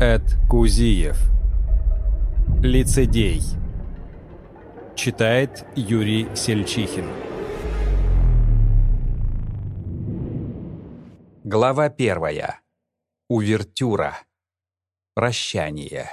Эд Кузиев. Лицедей. Читает Юрий Сельчихин. Глава первая. Увертюра. Прощание.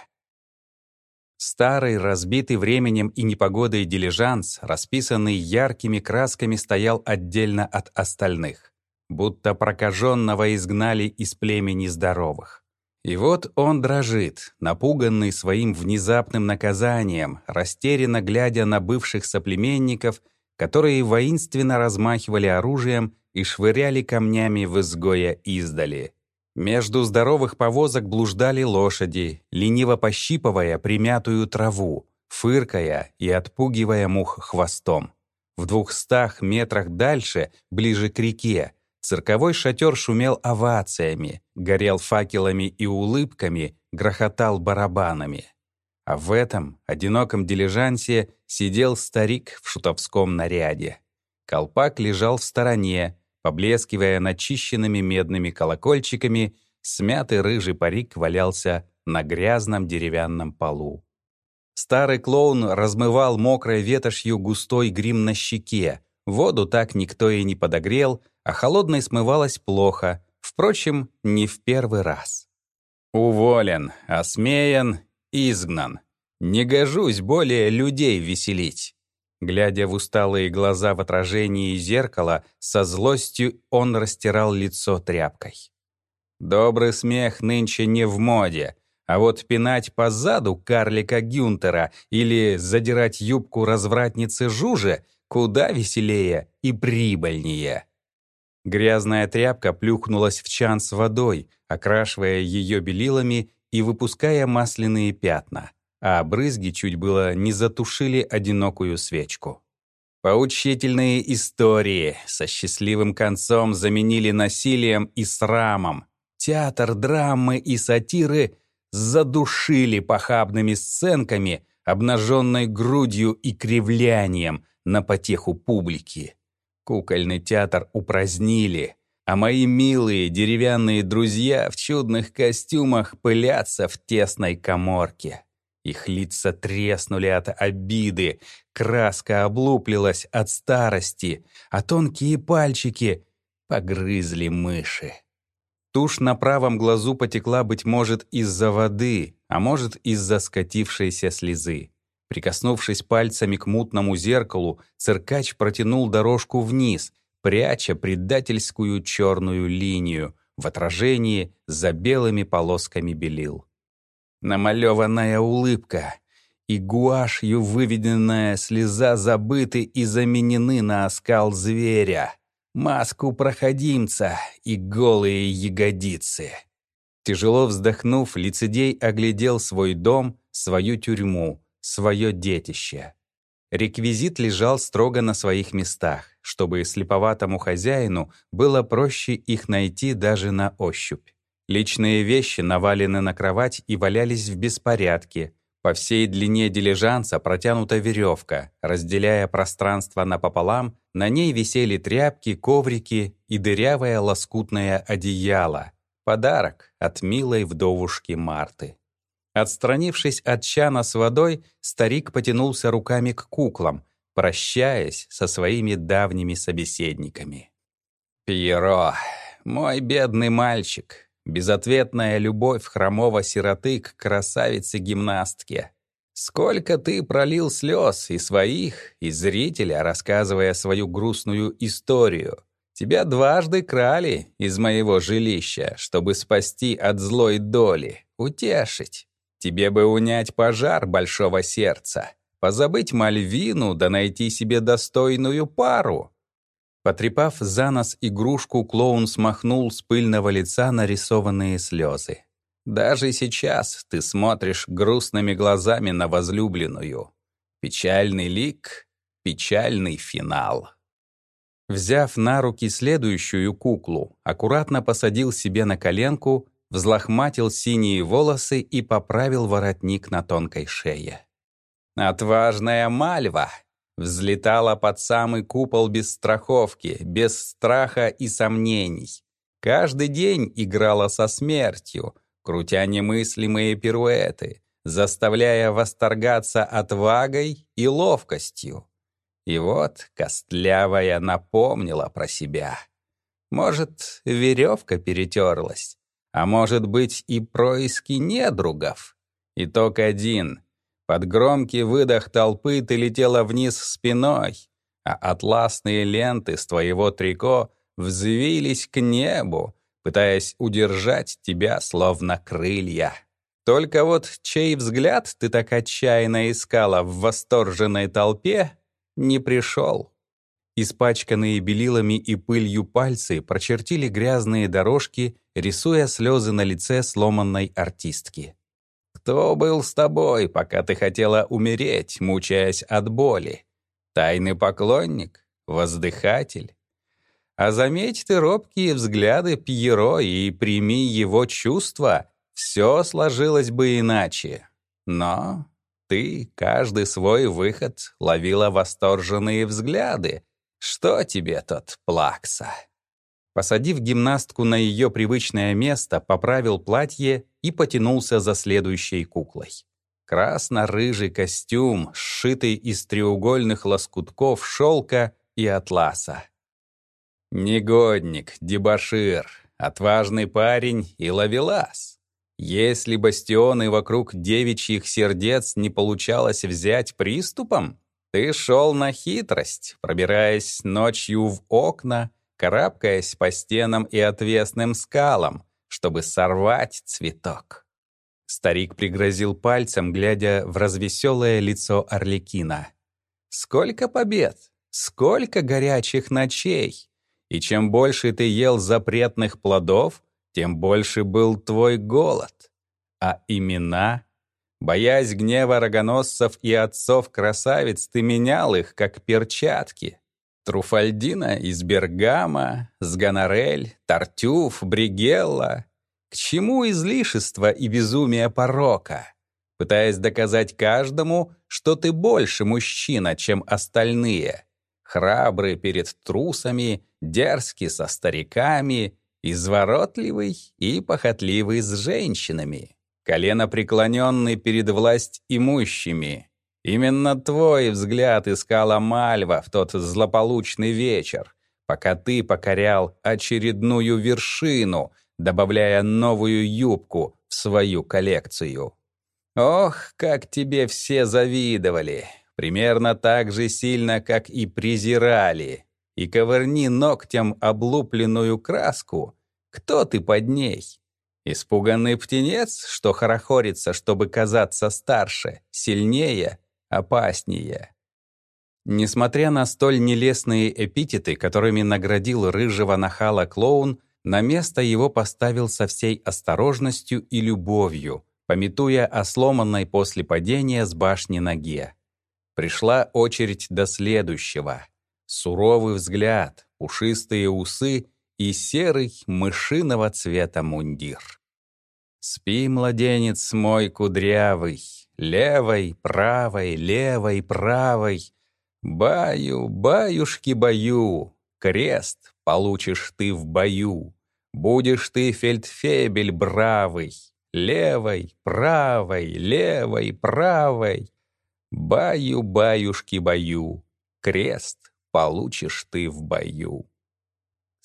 Старый, разбитый временем и непогодой дилижанс, расписанный яркими красками, стоял отдельно от остальных, будто прокаженного изгнали из племени здоровых. И вот он дрожит, напуганный своим внезапным наказанием, растерянно глядя на бывших соплеменников, которые воинственно размахивали оружием и швыряли камнями в изгоя издали. Между здоровых повозок блуждали лошади, лениво пощипывая примятую траву, фыркая и отпугивая мух хвостом. В двухстах метрах дальше, ближе к реке, Цирковой шатер шумел овациями, горел факелами и улыбками, грохотал барабанами. А в этом одиноком дилижансе сидел старик в шутовском наряде. Колпак лежал в стороне, поблескивая начищенными медными колокольчиками, смятый рыжий парик валялся на грязном деревянном полу. Старый клоун размывал мокрой ветошью густой грим на щеке, воду так никто и не подогрел — а холодной смывалось плохо, впрочем, не в первый раз. Уволен, осмеян, изгнан. Не гожусь более людей веселить. Глядя в усталые глаза в отражении зеркала, со злостью он растирал лицо тряпкой. Добрый смех нынче не в моде, а вот пинать по заду карлика Гюнтера или задирать юбку развратницы Жужи куда веселее и прибыльнее. Грязная тряпка плюхнулась в чан с водой, окрашивая ее белилами и выпуская масляные пятна, а брызги чуть было не затушили одинокую свечку. Поучительные истории со счастливым концом заменили насилием и срамом. Театр драмы и сатиры задушили похабными сценками, обнаженной грудью и кривлянием на потеху публики. Кукольный театр упразднили, а мои милые деревянные друзья в чудных костюмах пылятся в тесной коморке. Их лица треснули от обиды, краска облуплилась от старости, а тонкие пальчики погрызли мыши. Тушь на правом глазу потекла, быть может, из-за воды, а может, из-за скатившейся слезы. Прикоснувшись пальцами к мутному зеркалу, циркач протянул дорожку вниз, пряча предательскую черную линию в отражении за белыми полосками белил. Намалеванная улыбка и гуашью выведенная слеза забыты и заменены на оскал зверя, маску проходимца и голые ягодицы. Тяжело вздохнув, лицедей оглядел свой дом, свою тюрьму — свое детище. Реквизит лежал строго на своих местах, чтобы слеповатому хозяину было проще их найти даже на ощупь. Личные вещи навалены на кровать и валялись в беспорядке. По всей длине дилижанса протянута веревка, разделяя пространство напополам, на ней висели тряпки, коврики и дырявое лоскутное одеяло. Подарок от милой вдовушки Марты. Отстранившись от чана с водой, старик потянулся руками к куклам, прощаясь со своими давними собеседниками. «Пьеро, мой бедный мальчик, безответная любовь хромого сироты к красавице-гимнастке. Сколько ты пролил слез и своих, и зрителя, рассказывая свою грустную историю. Тебя дважды крали из моего жилища, чтобы спасти от злой доли, утешить. Тебе бы унять пожар большого сердца, позабыть Мальвину да найти себе достойную пару». Потрепав за нос игрушку, клоун смахнул с пыльного лица нарисованные слезы. «Даже сейчас ты смотришь грустными глазами на возлюбленную. Печальный лик, печальный финал». Взяв на руки следующую куклу, аккуратно посадил себе на коленку взлохматил синие волосы и поправил воротник на тонкой шее. «Отважная Мальва!» Взлетала под самый купол без страховки, без страха и сомнений. Каждый день играла со смертью, крутя немыслимые пируэты, заставляя восторгаться отвагой и ловкостью. И вот костлявая напомнила про себя. Может, веревка перетерлась, а может быть и происки недругов. Итог один. Под громкий выдох толпы ты летела вниз спиной, а атласные ленты с твоего трико взвились к небу, пытаясь удержать тебя словно крылья. Только вот чей взгляд ты так отчаянно искала в восторженной толпе, не пришел. Испачканные белилами и пылью пальцы прочертили грязные дорожки, рисуя слезы на лице сломанной артистки. Кто был с тобой, пока ты хотела умереть, мучаясь от боли? Тайный поклонник? Воздыхатель? А заметь ты робкие взгляды Пьеро и прими его чувства, все сложилось бы иначе. Но ты каждый свой выход ловила восторженные взгляды. Что тебе тот плакса? Посадив гимнастку на ее привычное место, поправил платье и потянулся за следующей куклой. Красно-рыжий костюм, сшитый из треугольных лоскутков шелка и атласа. Негодник, дебошир, отважный парень и ловелас. Если бастионы вокруг девичьих сердец не получалось взять приступом, ты шел на хитрость, пробираясь ночью в окна, карабкаясь по стенам и отвесным скалам, чтобы сорвать цветок. Старик пригрозил пальцем, глядя в развеселое лицо Орликина. «Сколько побед! Сколько горячих ночей! И чем больше ты ел запретных плодов, тем больше был твой голод. А имена? Боясь гнева рогоносцев и отцов-красавиц, ты менял их, как перчатки. Труфальдина из Бергама, Сганарель, Тартюф, Бригелла. К чему излишество и безумие порока? Пытаясь доказать каждому, что ты больше мужчина, чем остальные. Храбрый перед трусами, дерзкий со стариками, изворотливый и похотливый с женщинами. Колено преклоненный перед власть имущими, Именно твой взгляд искала Мальва в тот злополучный вечер, пока ты покорял очередную вершину, добавляя новую юбку в свою коллекцию. Ох, как тебе все завидовали, примерно так же сильно, как и презирали. И ковырни ногтем облупленную краску, кто ты под ней? Испуганный птенец, что хорохорится, чтобы казаться старше, сильнее опаснее. Несмотря на столь нелестные эпитеты, которыми наградил рыжего нахала клоун, на место его поставил со всей осторожностью и любовью, пометуя о сломанной после падения с башни ноге. Пришла очередь до следующего. Суровый взгляд, пушистые усы и серый мышиного цвета мундир. «Спи, младенец мой кудрявый, Левой, правой, левой, правой. Баю, баюшки-баю, крест получишь ты в бою. Будешь ты фельдфебель бравый, левой, правой, левой, правой. Баю, баюшки-баю, крест получишь ты в бою.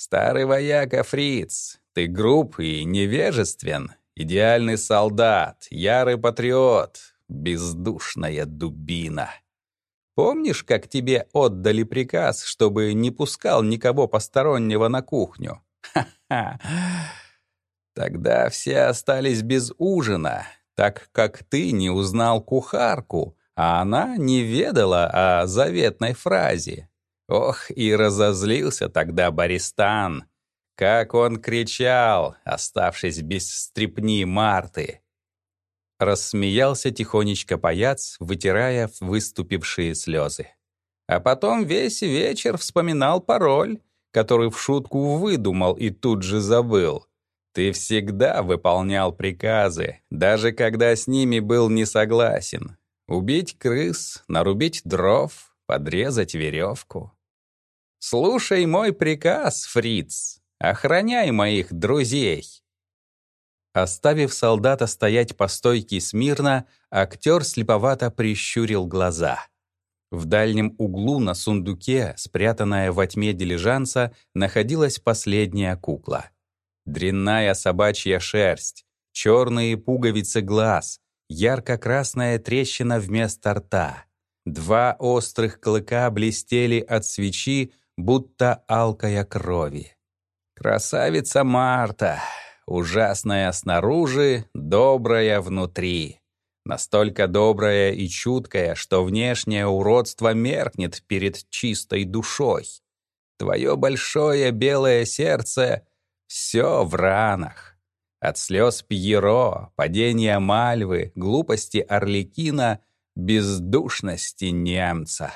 Старый вояка Фриц, ты груб и невежествен, идеальный солдат, ярый патриот, бездушная дубина. Помнишь, как тебе отдали приказ, чтобы не пускал никого постороннего на кухню? Ха-ха! Тогда все остались без ужина, так как ты не узнал кухарку, а она не ведала о заветной фразе. Ох, и разозлился тогда Баристан. Как он кричал, оставшись без стрепни Марты. Рассмеялся тихонечко паяц, вытирая выступившие слезы. А потом весь вечер вспоминал пароль, который в шутку выдумал и тут же забыл. Ты всегда выполнял приказы, даже когда с ними был не согласен. Убить крыс, нарубить дров, подрезать веревку. «Слушай мой приказ, фриц, охраняй моих друзей!» Оставив солдата стоять по стойке смирно, актер слеповато прищурил глаза. В дальнем углу на сундуке, спрятанная во тьме дилижанса, находилась последняя кукла. Дрянная собачья шерсть, черные пуговицы глаз, ярко-красная трещина вместо рта. Два острых клыка блестели от свечи, будто алкая крови. Красавица Марта, ужасная снаружи, добрая внутри. Настолько добрая и чуткая, что внешнее уродство меркнет перед чистой душой. Твое большое белое сердце — все в ранах. От слез Пьеро, падения Мальвы, глупости Орликина, бездушности немца.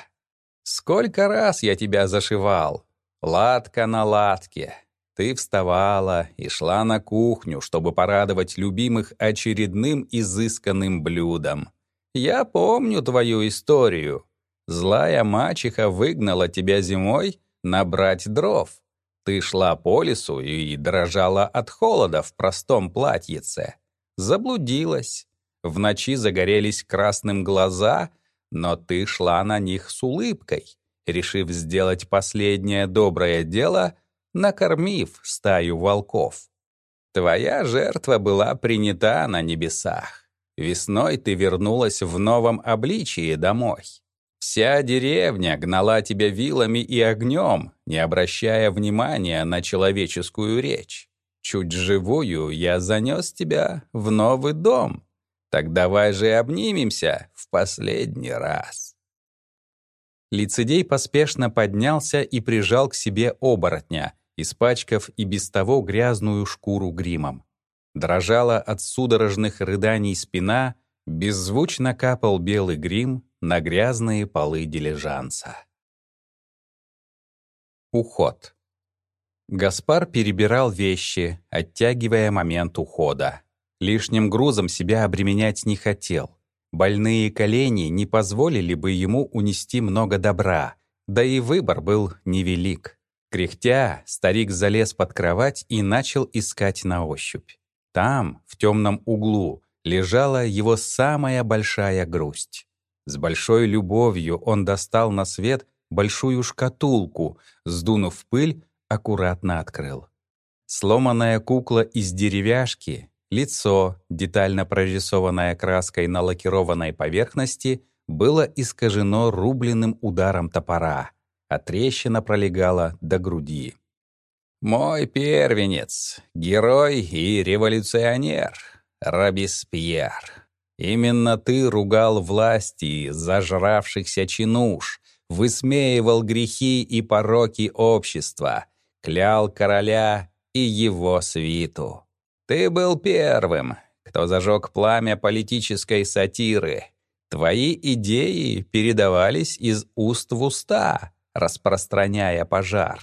Сколько раз я тебя зашивал, ладка на латке, ты вставала и шла на кухню, чтобы порадовать любимых очередным изысканным блюдом. Я помню твою историю. Злая мачеха выгнала тебя зимой набрать дров. Ты шла по лесу и дрожала от холода в простом платьице. Заблудилась. В ночи загорелись красным глаза, но ты шла на них с улыбкой, решив сделать последнее доброе дело — накормив стаю волков. Твоя жертва была принята на небесах. Весной ты вернулась в новом обличии домой. Вся деревня гнала тебя вилами и огнем, не обращая внимания на человеческую речь. Чуть живую я занес тебя в новый дом. Так давай же обнимемся в последний раз. Лицедей поспешно поднялся и прижал к себе оборотня — испачкав и без того грязную шкуру гримом. Дрожала от судорожных рыданий спина, беззвучно капал белый грим на грязные полы дилижанса. Уход. Гаспар перебирал вещи, оттягивая момент ухода. Лишним грузом себя обременять не хотел. Больные колени не позволили бы ему унести много добра, да и выбор был невелик. Кряхтя, старик залез под кровать и начал искать на ощупь. Там, в темном углу, лежала его самая большая грусть. С большой любовью он достал на свет большую шкатулку, сдунув пыль, аккуратно открыл. Сломанная кукла из деревяшки, лицо, детально прорисованное краской на лакированной поверхности, было искажено рубленным ударом топора — а трещина пролегала до груди. «Мой первенец, герой и революционер, Робеспьер. Именно ты ругал власти зажравшихся чинуш, высмеивал грехи и пороки общества, клял короля и его свиту. Ты был первым, кто зажег пламя политической сатиры. Твои идеи передавались из уст в уста, распространяя пожар.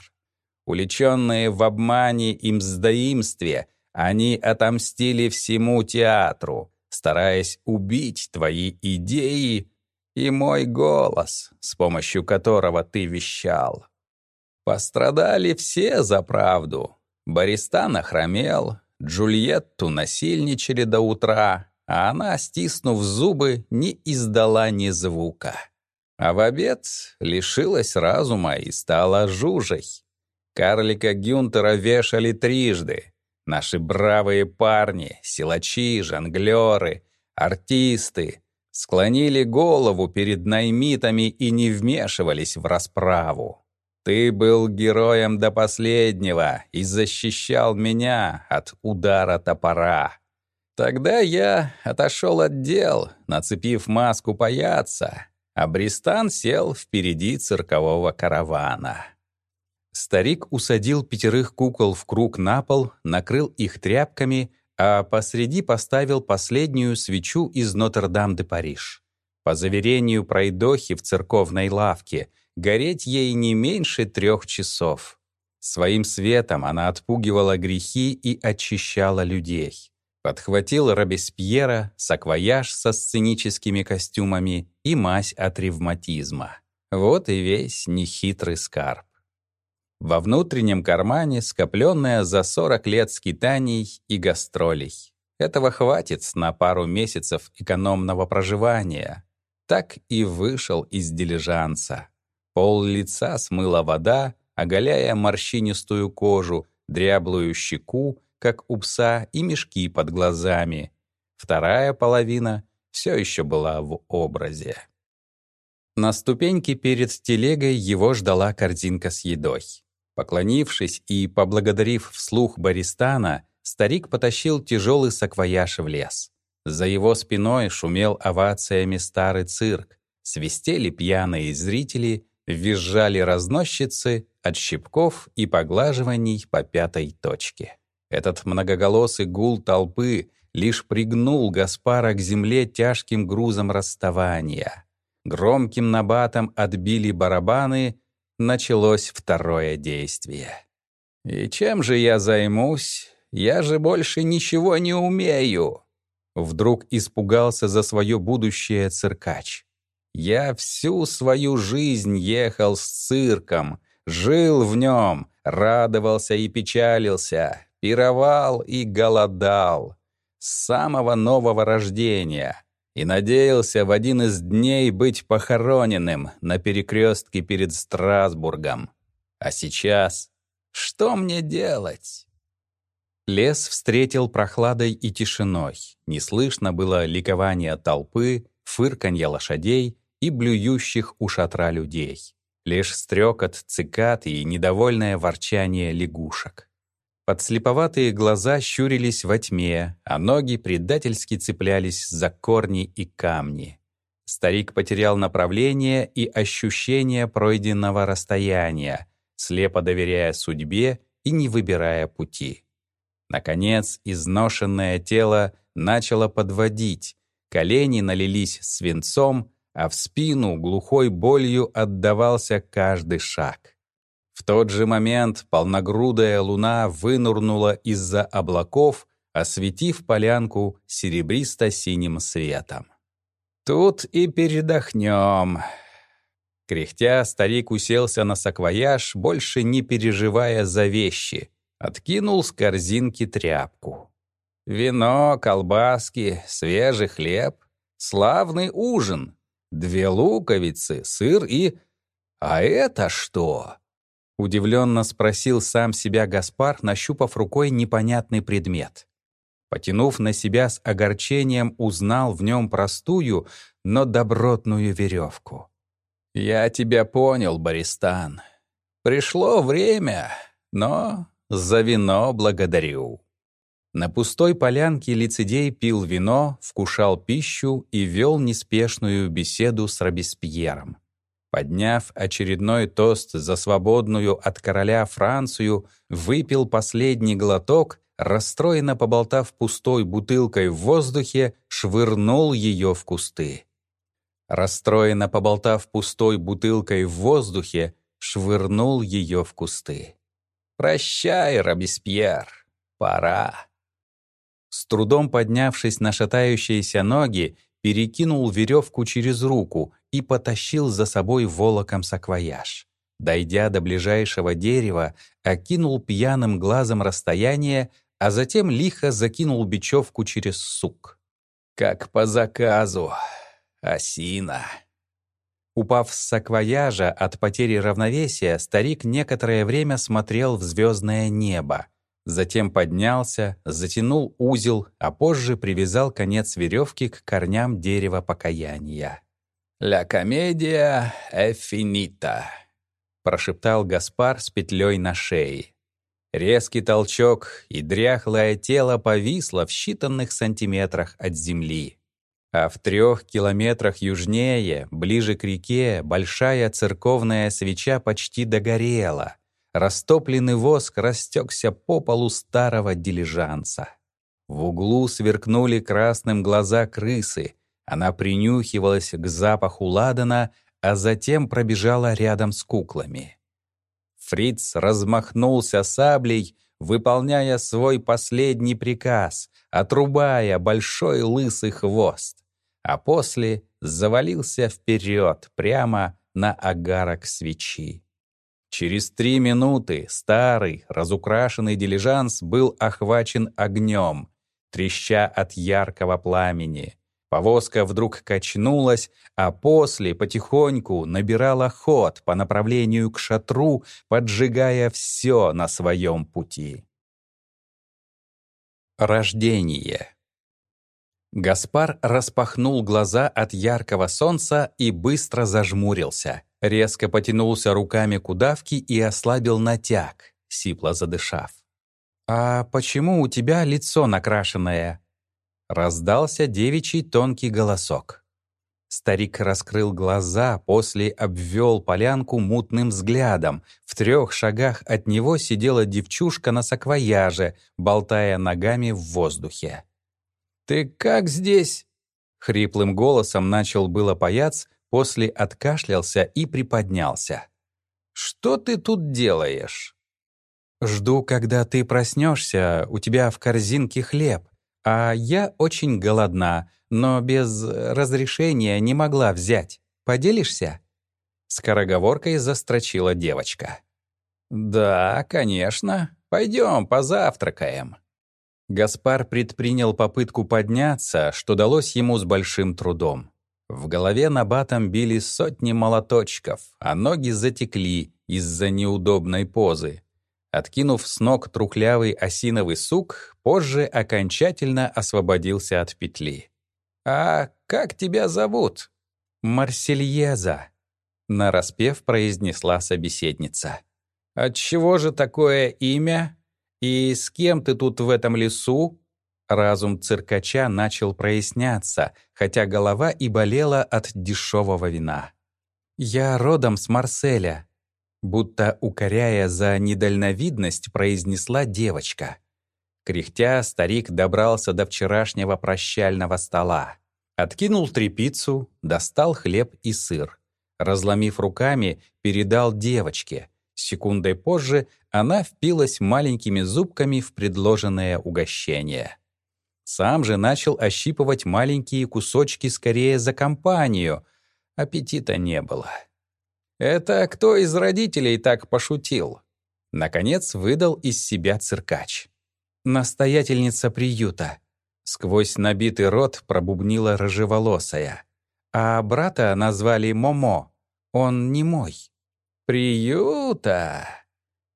Уличенные в обмане и мздоимстве, они отомстили всему театру, стараясь убить твои идеи и мой голос, с помощью которого ты вещал. Пострадали все за правду. Баристан охромел, Джульетту насильничали до утра, а она, стиснув зубы, не издала ни звука. А в обед лишилась разума и стала жужей. Карлика Гюнтера вешали трижды. Наши бравые парни, силачи, жонглеры, артисты склонили голову перед наймитами и не вмешивались в расправу. Ты был героем до последнего и защищал меня от удара топора. Тогда я отошел от дел, нацепив маску паяца, а Бристан сел впереди циркового каравана. Старик усадил пятерых кукол в круг на пол, накрыл их тряпками, а посреди поставил последнюю свечу из Нотр-Дам-де-Париж. По заверению пройдохи в церковной лавке, гореть ей не меньше трех часов. Своим светом она отпугивала грехи и очищала людей. Подхватил Робеспьера, саквояж со сценическими костюмами и мазь от ревматизма. Вот и весь нехитрый скарб. Во внутреннем кармане скопленная за 40 лет скитаний и гастролей. Этого хватит на пару месяцев экономного проживания. Так и вышел из дилижанса. Пол лица смыла вода, оголяя морщинистую кожу, дряблую щеку, как у пса, и мешки под глазами. Вторая половина все еще была в образе. На ступеньке перед телегой его ждала корзинка с едой. Поклонившись и поблагодарив вслух Баристана, старик потащил тяжелый саквояж в лес. За его спиной шумел овациями старый цирк, свистели пьяные зрители, визжали разносчицы от щипков и поглаживаний по пятой точке. Этот многоголосый гул толпы лишь пригнул Гаспара к земле тяжким грузом расставания. Громким набатом отбили барабаны, началось второе действие. «И чем же я займусь? Я же больше ничего не умею!» Вдруг испугался за свое будущее циркач. «Я всю свою жизнь ехал с цирком, жил в нем, радовался и печалился, пировал и голодал. С самого нового рождения. И надеялся в один из дней быть похороненным на перекрестке перед Страсбургом. А сейчас что мне делать? Лес встретил прохладой и тишиной. Не слышно было ликования толпы, фырканья лошадей и блюющих у шатра людей. Лишь стрекот цикад и недовольное ворчание лягушек. Подслеповатые глаза щурились во тьме, а ноги предательски цеплялись за корни и камни. Старик потерял направление и ощущение пройденного расстояния, слепо доверяя судьбе и не выбирая пути. Наконец, изношенное тело начало подводить, колени налились свинцом, а в спину глухой болью отдавался каждый шаг. В тот же момент полногрудая луна вынурнула из-за облаков, осветив полянку серебристо-синим светом. «Тут и передохнем», Кряхтя, старик уселся на саквояж, больше не переживая за вещи, Откинул с корзинки тряпку. Вино, колбаски, свежий хлеб. Славный ужин. Две луковицы, сыр и... А это что? Удивленно спросил сам себя Гаспар, нащупав рукой непонятный предмет. Потянув на себя с огорчением, узнал в нем простую, но добротную веревку. «Я тебя понял, Баристан. Пришло время, но за вино благодарю». На пустой полянке лицедей пил вино, вкушал пищу и вел неспешную беседу с Робеспьером. Подняв очередной тост за свободную от короля Францию, выпил последний глоток, расстроенно поболтав пустой бутылкой в воздухе, швырнул ее в кусты. Расстроенно поболтав пустой бутылкой в воздухе, швырнул ее в кусты. «Прощай, Робеспьер, пора». С трудом поднявшись на шатающиеся ноги, перекинул веревку через руку и потащил за собой волоком саквояж. Дойдя до ближайшего дерева, окинул пьяным глазом расстояние, а затем лихо закинул бечевку через сук. «Как по заказу. Осина». Упав с саквояжа от потери равновесия, старик некоторое время смотрел в звездное небо. Затем поднялся, затянул узел, а позже привязал конец веревки к корням дерева покаяния. «Ля комедия э финита», — прошептал Гаспар с петлей на шее. Резкий толчок, и дряхлое тело повисло в считанных сантиметрах от земли. А в трех километрах южнее, ближе к реке, большая церковная свеча почти догорела. Растопленный воск растекся по полу старого дилижанса. В углу сверкнули красным глаза крысы. Она принюхивалась к запаху ладана, а затем пробежала рядом с куклами. Фриц размахнулся саблей, выполняя свой последний приказ, отрубая большой лысый хвост а после завалился вперед прямо на агарок свечи. Через три минуты старый, разукрашенный дилижанс был охвачен огнем. треща от яркого пламени. Повозка вдруг качнулась, а после потихоньку набирала ход по направлению к шатру, поджигая все на своем пути. Рождение Гаспар распахнул глаза от яркого солнца и быстро зажмурился. Резко потянулся руками к удавке и ослабил натяг, сипло задышав. «А почему у тебя лицо накрашенное?» Раздался девичий тонкий голосок. Старик раскрыл глаза, после обвел полянку мутным взглядом. В трех шагах от него сидела девчушка на саквояже, болтая ногами в воздухе. «Ты как здесь?» Хриплым голосом начал было паяц, после откашлялся и приподнялся. «Что ты тут делаешь?» «Жду, когда ты проснешься, у тебя в корзинке хлеб, а я очень голодна, но без разрешения не могла взять. Поделишься?» Скороговоркой застрочила девочка. «Да, конечно. Пойдем позавтракаем». Гаспар предпринял попытку подняться, что далось ему с большим трудом. В голове набатом били сотни молоточков, а ноги затекли из-за неудобной позы. Откинув с ног трухлявый осиновый сук, позже окончательно освободился от петли. «А как тебя зовут?» «Марсельеза», — нараспев произнесла собеседница. «Отчего же такое имя?» «И с кем ты тут в этом лесу?» Разум циркача начал проясняться, хотя голова и болела от дешевого вина. «Я родом с Марселя», будто укоряя за недальновидность, произнесла девочка. Кряхтя, старик добрался до вчерашнего прощального стола. Откинул трепицу, достал хлеб и сыр. Разломив руками, передал девочке. Секундой позже она впилась маленькими зубками в предложенное угощение. Сам же начал ощипывать маленькие кусочки скорее за компанию. Аппетита не было. «Это кто из родителей так пошутил?» Наконец выдал из себя циркач. «Настоятельница приюта». Сквозь набитый рот пробубнила рыжеволосая. А брата назвали Момо. Он не мой. «Приюта!»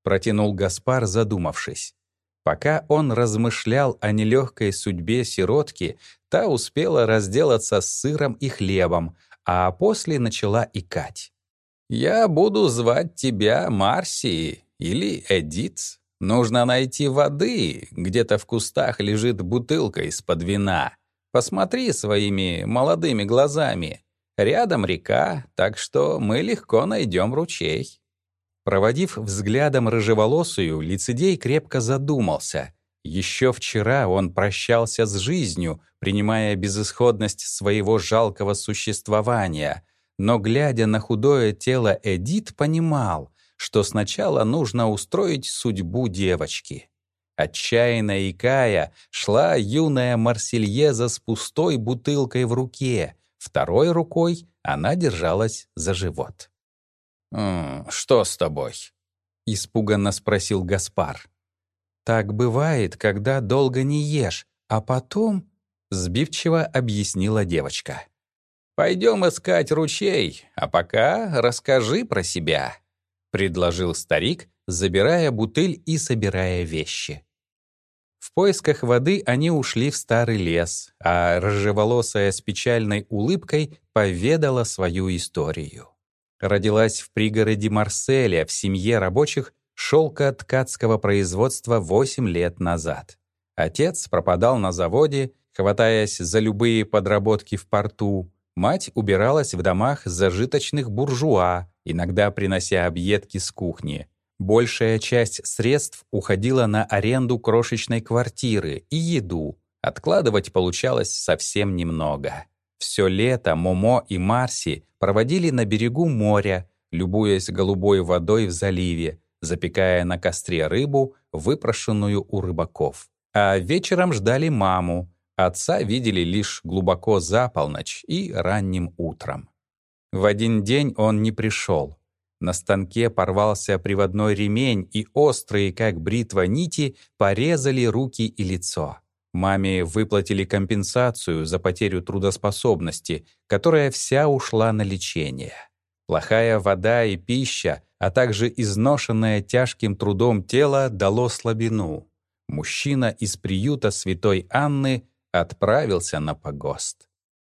протянул Гаспар, задумавшись. Пока он размышлял о нелегкой судьбе сиротки, та успела разделаться с сыром и хлебом, а после начала икать. «Я буду звать тебя Марси или Эдит. Нужно найти воды, где-то в кустах лежит бутылка из-под вина. Посмотри своими молодыми глазами. Рядом река, так что мы легко найдем ручей». Проводив взглядом рыжеволосую, лицедей крепко задумался. Еще вчера он прощался с жизнью, принимая безысходность своего жалкого существования, но, глядя на худое тело Эдит, понимал, что сначала нужно устроить судьбу девочки. Отчаянно икая, шла юная Марсельеза с пустой бутылкой в руке, второй рукой она держалась за живот. «Что с тобой?» — испуганно спросил Гаспар. «Так бывает, когда долго не ешь, а потом...» — сбивчиво объяснила девочка. «Пойдем искать ручей, а пока расскажи про себя», — предложил старик, забирая бутыль и собирая вещи. В поисках воды они ушли в старый лес, а рыжеволосая с печальной улыбкой поведала свою историю. Родилась в пригороде Марселя в семье рабочих шелка-ткацкого производства 8 лет назад. Отец пропадал на заводе, хватаясь за любые подработки в порту. Мать убиралась в домах зажиточных буржуа, иногда принося объедки с кухни. Большая часть средств уходила на аренду крошечной квартиры и еду. Откладывать получалось совсем немного. Все лето Момо и Марси проводили на берегу моря, любуясь голубой водой в заливе, запекая на костре рыбу, выпрошенную у рыбаков. А вечером ждали маму. Отца видели лишь глубоко за полночь и ранним утром. В один день он не пришел. На станке порвался приводной ремень, и острые, как бритва, нити порезали руки и лицо. Маме выплатили компенсацию за потерю трудоспособности, которая вся ушла на лечение. Плохая вода и пища, а также изношенное тяжким трудом тело дало слабину. Мужчина из приюта святой Анны отправился на погост.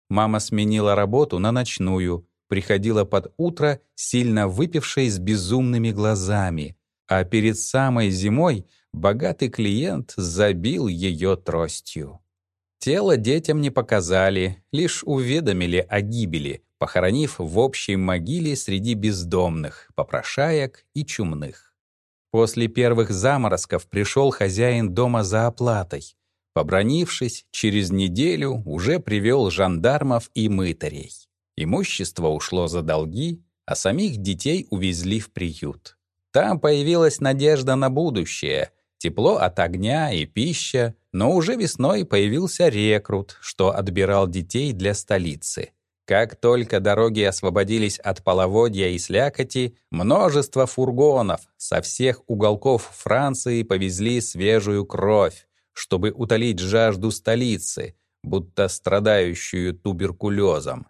Мама сменила работу на ночную, приходила под утро, сильно выпившей с безумными глазами, а перед самой зимой богатый клиент забил ее тростью. Тело детям не показали, лишь уведомили о гибели, похоронив в общей могиле среди бездомных, попрошаек и чумных. После первых заморозков пришел хозяин дома за оплатой. Побронившись, через неделю уже привел жандармов и мытарей. Имущество ушло за долги, а самих детей увезли в приют. Там появилась надежда на будущее, тепло от огня и пища, но уже весной появился рекрут, что отбирал детей для столицы. Как только дороги освободились от половодья и слякоти, множество фургонов со всех уголков Франции повезли свежую кровь, чтобы утолить жажду столицы, будто страдающую туберкулезом.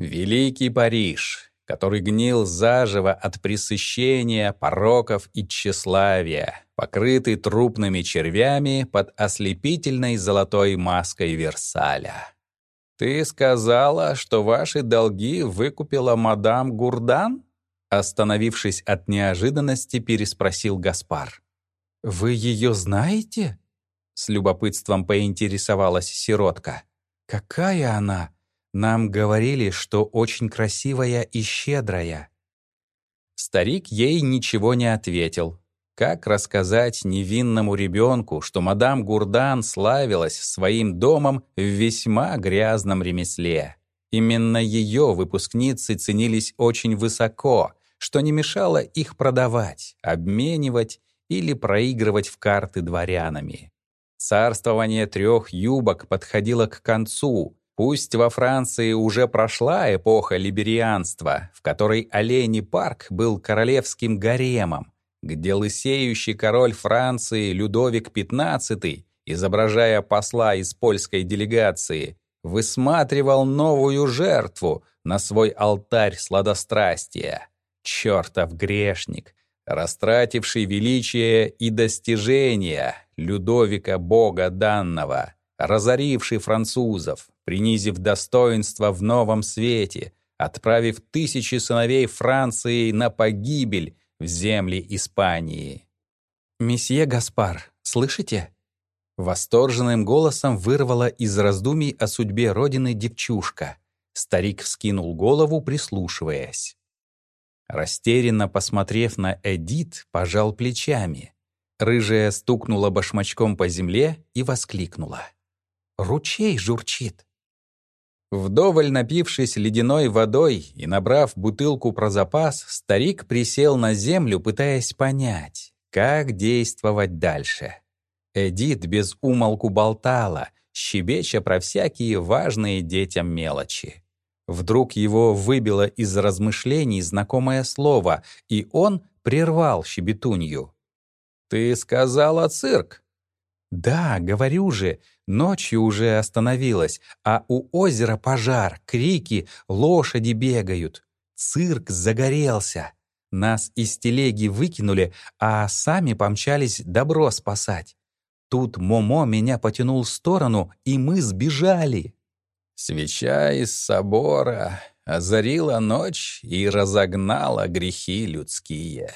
Великий Париж, который гнил заживо от пресыщения, пороков и тщеславия, покрытый трупными червями под ослепительной золотой маской Версаля. «Ты сказала, что ваши долги выкупила мадам Гурдан?» Остановившись от неожиданности, переспросил Гаспар. «Вы ее знаете?» С любопытством поинтересовалась сиротка. «Какая она? Нам говорили, что очень красивая и щедрая». Старик ей ничего не ответил. Как рассказать невинному ребенку, что мадам Гурдан славилась своим домом в весьма грязном ремесле? Именно ее выпускницы ценились очень высоко, что не мешало их продавать, обменивать или проигрывать в карты дворянами. Царствование трех юбок подходило к концу, Пусть во Франции уже прошла эпоха либерианства, в которой Олени парк был королевским гаремом, где лысеющий король Франции Людовик XV, изображая посла из польской делегации, высматривал новую жертву на свой алтарь сладострастия. Чертов грешник, растративший величие и достижения Людовика Бога данного, разоривший французов, принизив достоинство в новом свете, отправив тысячи сыновей Франции на погибель в земли Испании. «Месье Гаспар, слышите?» Восторженным голосом вырвала из раздумий о судьбе родины девчушка. Старик вскинул голову, прислушиваясь. Растерянно посмотрев на Эдит, пожал плечами. Рыжая стукнула башмачком по земле и воскликнула. «Ручей журчит!» Вдоволь напившись ледяной водой и набрав бутылку про запас, старик присел на землю, пытаясь понять, как действовать дальше. Эдит без умолку болтала, щебеча про всякие важные детям мелочи. Вдруг его выбило из размышлений знакомое слово, и он прервал щебетунью. «Ты сказала цирк?» «Да, говорю же, ночью уже остановилась, а у озера пожар, крики, лошади бегают. Цирк загорелся. Нас из телеги выкинули, а сами помчались добро спасать. Тут Момо меня потянул в сторону, и мы сбежали». Свеча из собора озарила ночь и разогнала грехи людские.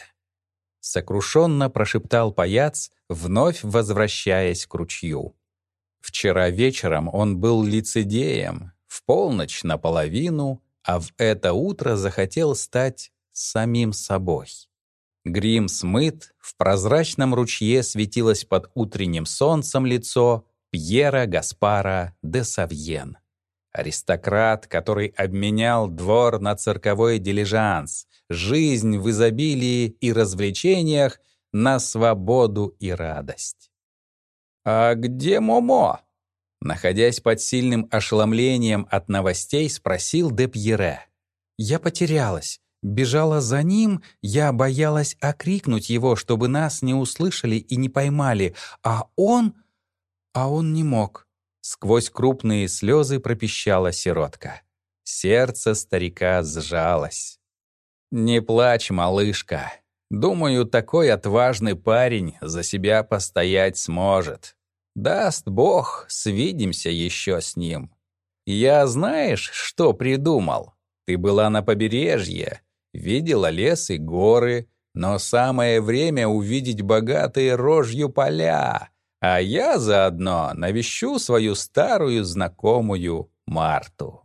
Сокрушенно прошептал паяц, вновь возвращаясь к ручью. Вчера вечером он был лицедеем, в полночь наполовину, а в это утро захотел стать самим собой. Грим смыт, в прозрачном ручье светилось под утренним солнцем лицо Пьера Гаспара де Савьен. Аристократ, который обменял двор на цирковой дилижанс, жизнь в изобилии и развлечениях на свободу и радость. «А где Момо?» Находясь под сильным ошеломлением от новостей, спросил де Пьере. «Я потерялась. Бежала за ним, я боялась окрикнуть его, чтобы нас не услышали и не поймали, а он... А он не мог. Сквозь крупные слезы пропищала сиротка. Сердце старика сжалось. «Не плачь, малышка. Думаю, такой отважный парень за себя постоять сможет. Даст Бог, свидимся еще с ним. Я знаешь, что придумал? Ты была на побережье, видела лес и горы, но самое время увидеть богатые рожью поля, а я заодно навещу свою старую знакомую Марту.